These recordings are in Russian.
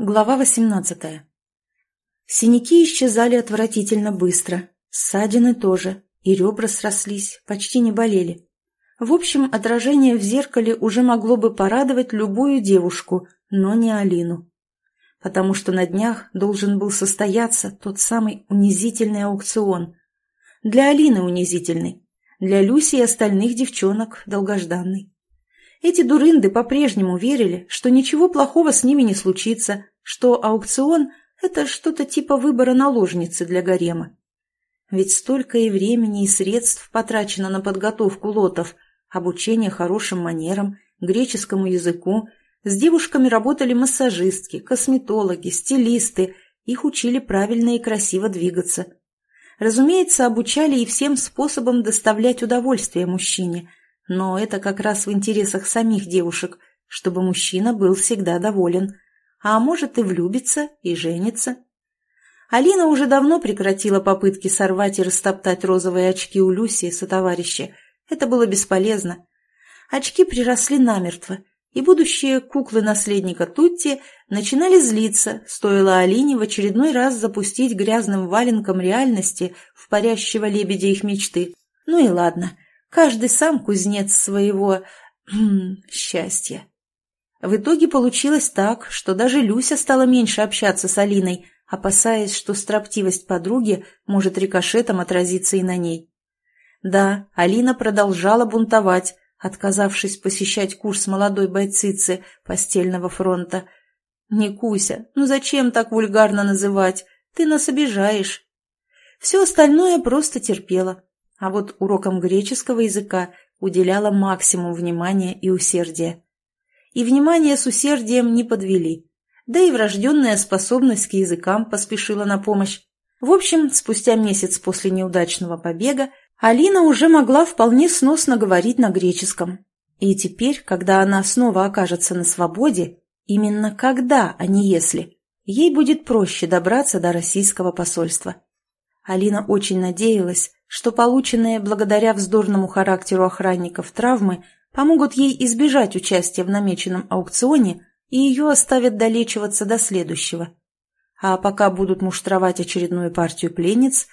Глава 18 Синяки исчезали отвратительно быстро, ссадины тоже, и ребра срослись, почти не болели. В общем, отражение в зеркале уже могло бы порадовать любую девушку, но не Алину. Потому что на днях должен был состояться тот самый унизительный аукцион. Для Алины унизительный, для Люси и остальных девчонок долгожданный. Эти дурынды по-прежнему верили, что ничего плохого с ними не случится, что аукцион – это что-то типа выбора наложницы для гарема. Ведь столько и времени, и средств потрачено на подготовку лотов, обучение хорошим манерам, греческому языку. С девушками работали массажистки, косметологи, стилисты, их учили правильно и красиво двигаться. Разумеется, обучали и всем способам доставлять удовольствие мужчине – но это как раз в интересах самих девушек, чтобы мужчина был всегда доволен. А может и влюбится, и женится. Алина уже давно прекратила попытки сорвать и растоптать розовые очки у Люси сотоварища. Это было бесполезно. Очки приросли намертво, и будущие куклы наследника Тутти начинали злиться, стоило Алине в очередной раз запустить грязным валенком реальности в парящего лебедя их мечты. Ну и ладно, Каждый сам кузнец своего... счастья. В итоге получилось так, что даже Люся стала меньше общаться с Алиной, опасаясь, что строптивость подруги может рикошетом отразиться и на ней. Да, Алина продолжала бунтовать, отказавшись посещать курс молодой бойцицы постельного фронта. «Не Куся, ну зачем так вульгарно называть? Ты нас обижаешь». Все остальное просто терпела а вот урокам греческого языка уделяла максимум внимания и усердия. И внимание с усердием не подвели, да и врожденная способность к языкам поспешила на помощь. В общем, спустя месяц после неудачного побега Алина уже могла вполне сносно говорить на греческом. И теперь, когда она снова окажется на свободе, именно когда, а не если, ей будет проще добраться до российского посольства. Алина очень надеялась, что полученные благодаря вздорному характеру охранников травмы помогут ей избежать участия в намеченном аукционе и ее оставят долечиваться до следующего. А пока будут муштровать очередную партию пленниц,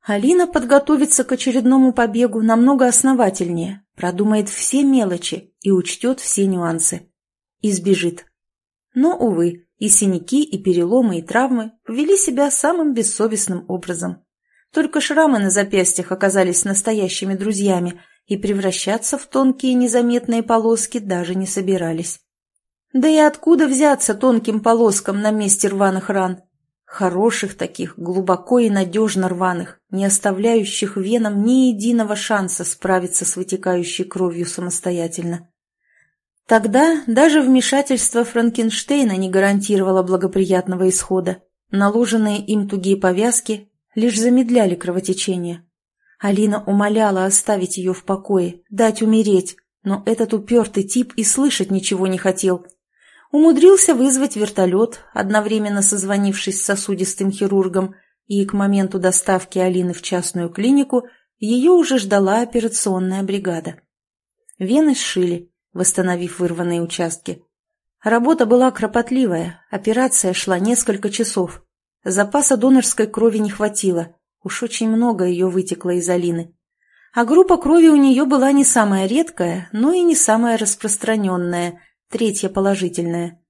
Алина подготовится к очередному побегу намного основательнее, продумает все мелочи и учтет все нюансы. Избежит. Но, увы, и синяки, и переломы, и травмы повели себя самым бессовестным образом. Только шрамы на запястьях оказались настоящими друзьями и превращаться в тонкие незаметные полоски даже не собирались. Да и откуда взяться тонким полоскам на месте рваных ран? Хороших таких, глубоко и надежно рваных, не оставляющих венам ни единого шанса справиться с вытекающей кровью самостоятельно. Тогда даже вмешательство Франкенштейна не гарантировало благоприятного исхода. Наложенные им тугие повязки лишь замедляли кровотечение. Алина умоляла оставить ее в покое, дать умереть, но этот упертый тип и слышать ничего не хотел. Умудрился вызвать вертолет, одновременно созвонившись с сосудистым хирургом, и к моменту доставки Алины в частную клинику ее уже ждала операционная бригада. Вены сшили, восстановив вырванные участки. Работа была кропотливая, операция шла несколько часов. Запаса донорской крови не хватило, уж очень много ее вытекло из Алины. А группа крови у нее была не самая редкая, но и не самая распространенная, третья положительная.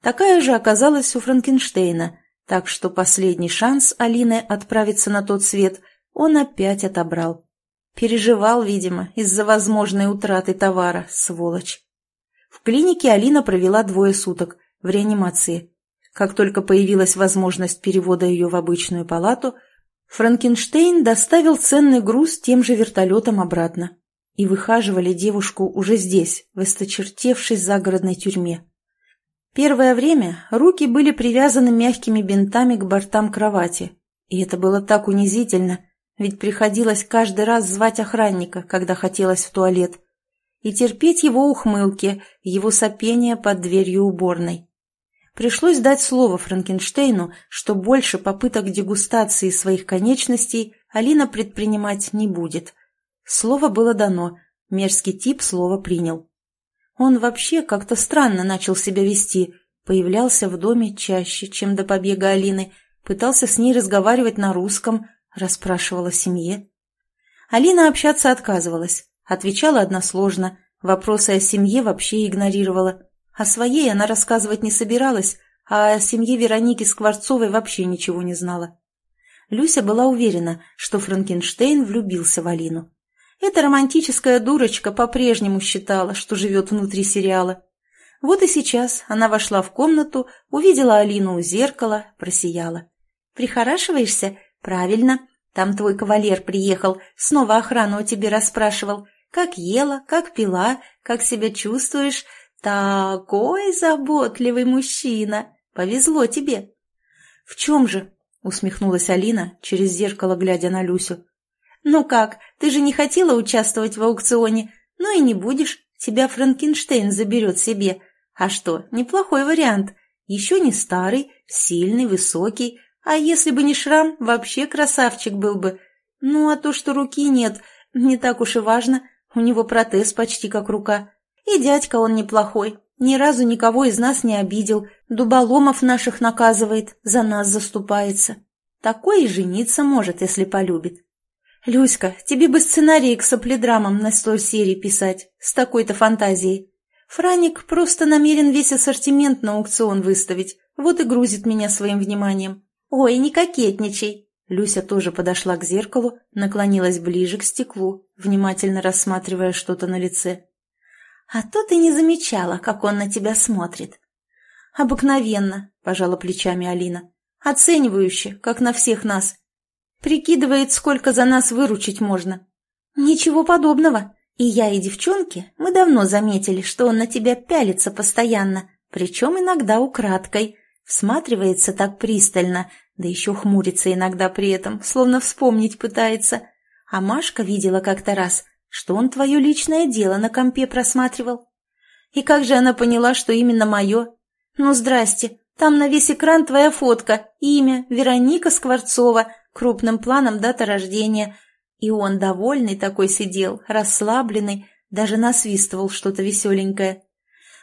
Такая же оказалась у Франкенштейна, так что последний шанс Алины отправиться на тот свет он опять отобрал. Переживал, видимо, из-за возможной утраты товара, сволочь. В клинике Алина провела двое суток в реанимации. Как только появилась возможность перевода ее в обычную палату, Франкенштейн доставил ценный груз тем же вертолетом обратно. И выхаживали девушку уже здесь, в осточертевшей загородной тюрьме. Первое время руки были привязаны мягкими бинтами к бортам кровати. И это было так унизительно, ведь приходилось каждый раз звать охранника, когда хотелось в туалет, и терпеть его ухмылки, его сопение под дверью уборной. Пришлось дать слово Франкенштейну, что больше попыток дегустации своих конечностей Алина предпринимать не будет. Слово было дано, мерзкий тип слово принял. Он вообще как-то странно начал себя вести, появлялся в доме чаще, чем до побега Алины, пытался с ней разговаривать на русском, расспрашивал о семье. Алина общаться отказывалась, отвечала односложно, вопросы о семье вообще игнорировала. О своей она рассказывать не собиралась, а о семье Вероники Скворцовой вообще ничего не знала. Люся была уверена, что Франкенштейн влюбился в Алину. Эта романтическая дурочка по-прежнему считала, что живет внутри сериала. Вот и сейчас она вошла в комнату, увидела Алину у зеркала, просияла. «Прихорашиваешься? Правильно. Там твой кавалер приехал, снова охрану о тебе расспрашивал. Как ела, как пила, как себя чувствуешь. Такой заботливый мужчина. Повезло тебе». «В чем же?» — усмехнулась Алина, через зеркало глядя на Люсю. «Ну как, ты же не хотела участвовать в аукционе? Ну и не будешь, тебя Франкенштейн заберет себе. А что, неплохой вариант. Еще не старый, сильный, высокий. А если бы не шрам, вообще красавчик был бы. Ну а то, что руки нет, не так уж и важно. У него протез почти как рука. И дядька он неплохой. Ни разу никого из нас не обидел. Дуболомов наших наказывает, за нас заступается. Такой и жениться может, если полюбит. «Люська, тебе бы сценарий к сопледрамам на сто серий писать, с такой-то фантазией. Франик просто намерен весь ассортимент на аукцион выставить, вот и грузит меня своим вниманием. Ой, не кокетничай!» Люся тоже подошла к зеркалу, наклонилась ближе к стеклу, внимательно рассматривая что-то на лице. «А то ты не замечала, как он на тебя смотрит». «Обыкновенно», — пожала плечами Алина. «Оценивающе, как на всех нас. Прикидывает, сколько за нас выручить можно. Ничего подобного. И я, и девчонки, мы давно заметили, что он на тебя пялится постоянно, причем иногда украдкой. Всматривается так пристально, да еще хмурится иногда при этом, словно вспомнить пытается. А Машка видела как-то раз, что он твое личное дело на компе просматривал. И как же она поняла, что именно мое? Ну, здрасте, там на весь экран твоя фотка, имя, Вероника Скворцова, крупным планом дата рождения. И он довольный такой сидел, расслабленный, даже насвистывал что-то веселенькое.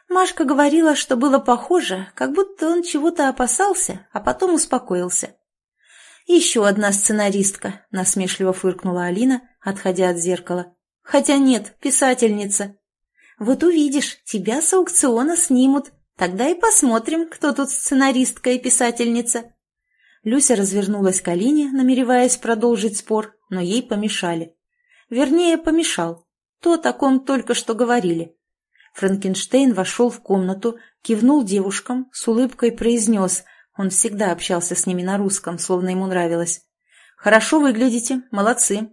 Машка говорила, что было похоже, как будто он чего-то опасался, а потом успокоился. «Еще одна сценаристка», — насмешливо фыркнула Алина, отходя от зеркала. «Хотя нет, писательница». «Вот увидишь, тебя с аукциона снимут. Тогда и посмотрим, кто тут сценаристка и писательница». Люся развернулась к Алине, намереваясь продолжить спор, но ей помешали. Вернее, помешал. То, о ком только что говорили. Франкенштейн вошел в комнату, кивнул девушкам, с улыбкой произнес, он всегда общался с ними на русском, словно ему нравилось. «Хорошо выглядите, молодцы.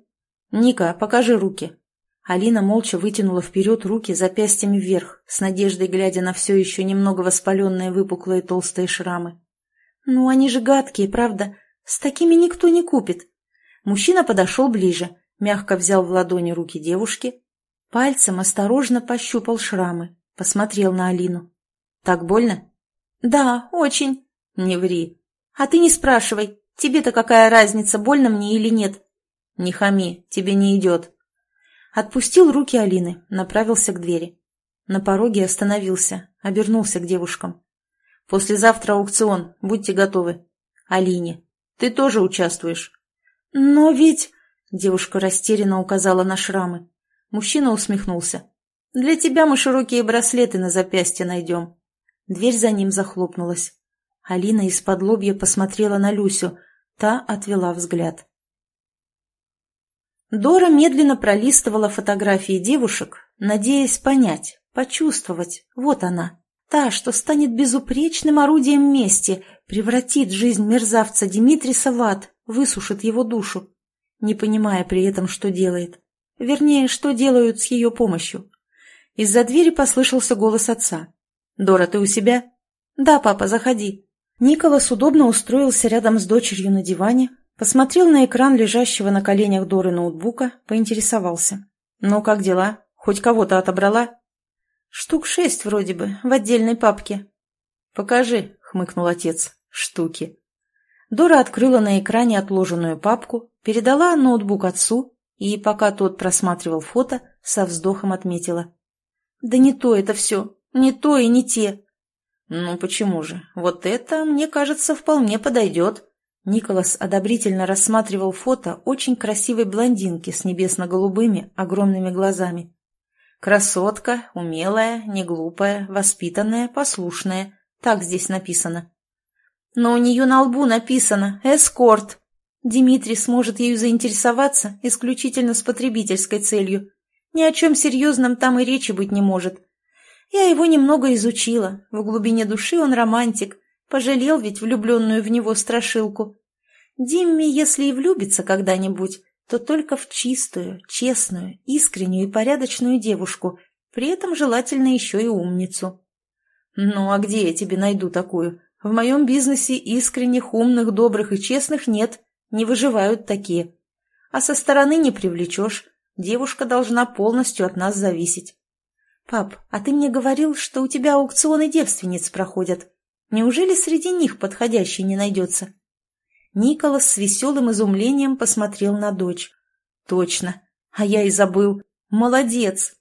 Ника, покажи руки». Алина молча вытянула вперед руки запястьями вверх, с надеждой глядя на все еще немного воспаленные выпуклые толстые шрамы. «Ну, они же гадкие, правда? С такими никто не купит». Мужчина подошел ближе, мягко взял в ладони руки девушки, пальцем осторожно пощупал шрамы, посмотрел на Алину. «Так больно?» «Да, очень». «Не ври». «А ты не спрашивай. Тебе-то какая разница, больно мне или нет?» «Не хами, тебе не идет». Отпустил руки Алины, направился к двери. На пороге остановился, обернулся к девушкам. Послезавтра аукцион, будьте готовы. Алине, ты тоже участвуешь. Но ведь... Девушка растерянно указала на шрамы. Мужчина усмехнулся. «Для тебя мы широкие браслеты на запястье найдем». Дверь за ним захлопнулась. Алина из-под лобья посмотрела на Люсю. Та отвела взгляд. Дора медленно пролистывала фотографии девушек, надеясь понять, почувствовать. Вот она, Та, что станет безупречным орудием мести, превратит жизнь мерзавца Димитриса в ад, высушит его душу, не понимая при этом, что делает. Вернее, что делают с ее помощью. Из-за двери послышался голос отца. «Дора, ты у себя?» «Да, папа, заходи». Николас удобно устроился рядом с дочерью на диване, посмотрел на экран лежащего на коленях Доры ноутбука, поинтересовался. «Ну, как дела? Хоть кого-то отобрала?» «Штук шесть вроде бы, в отдельной папке». «Покажи», — хмыкнул отец, — «штуки». Дора открыла на экране отложенную папку, передала ноутбук отцу и, пока тот просматривал фото, со вздохом отметила. «Да не то это все, не то и не те». «Ну почему же? Вот это, мне кажется, вполне подойдет». Николас одобрительно рассматривал фото очень красивой блондинки с небесно-голубыми огромными глазами. Красотка, умелая, неглупая, воспитанная, послушная. Так здесь написано. Но у нее на лбу написано «Эскорт». Дмитрий сможет ею заинтересоваться исключительно с потребительской целью. Ни о чем серьезном там и речи быть не может. Я его немного изучила. В глубине души он романтик. Пожалел ведь влюбленную в него страшилку. Димми, если и влюбится когда-нибудь, то только в чистую, честную, искреннюю и порядочную девушку, при этом желательно еще и умницу. Ну а где я тебе найду такую? В моем бизнесе искренних, умных, добрых и честных нет, не выживают такие. А со стороны не привлечешь, девушка должна полностью от нас зависеть. Пап, а ты мне говорил, что у тебя аукционы девственниц проходят. Неужели среди них подходящий не найдется? Николас с веселым изумлением посмотрел на дочь. «Точно. А я и забыл. Молодец.